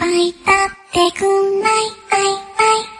ぱい立ってくんない、あいあい。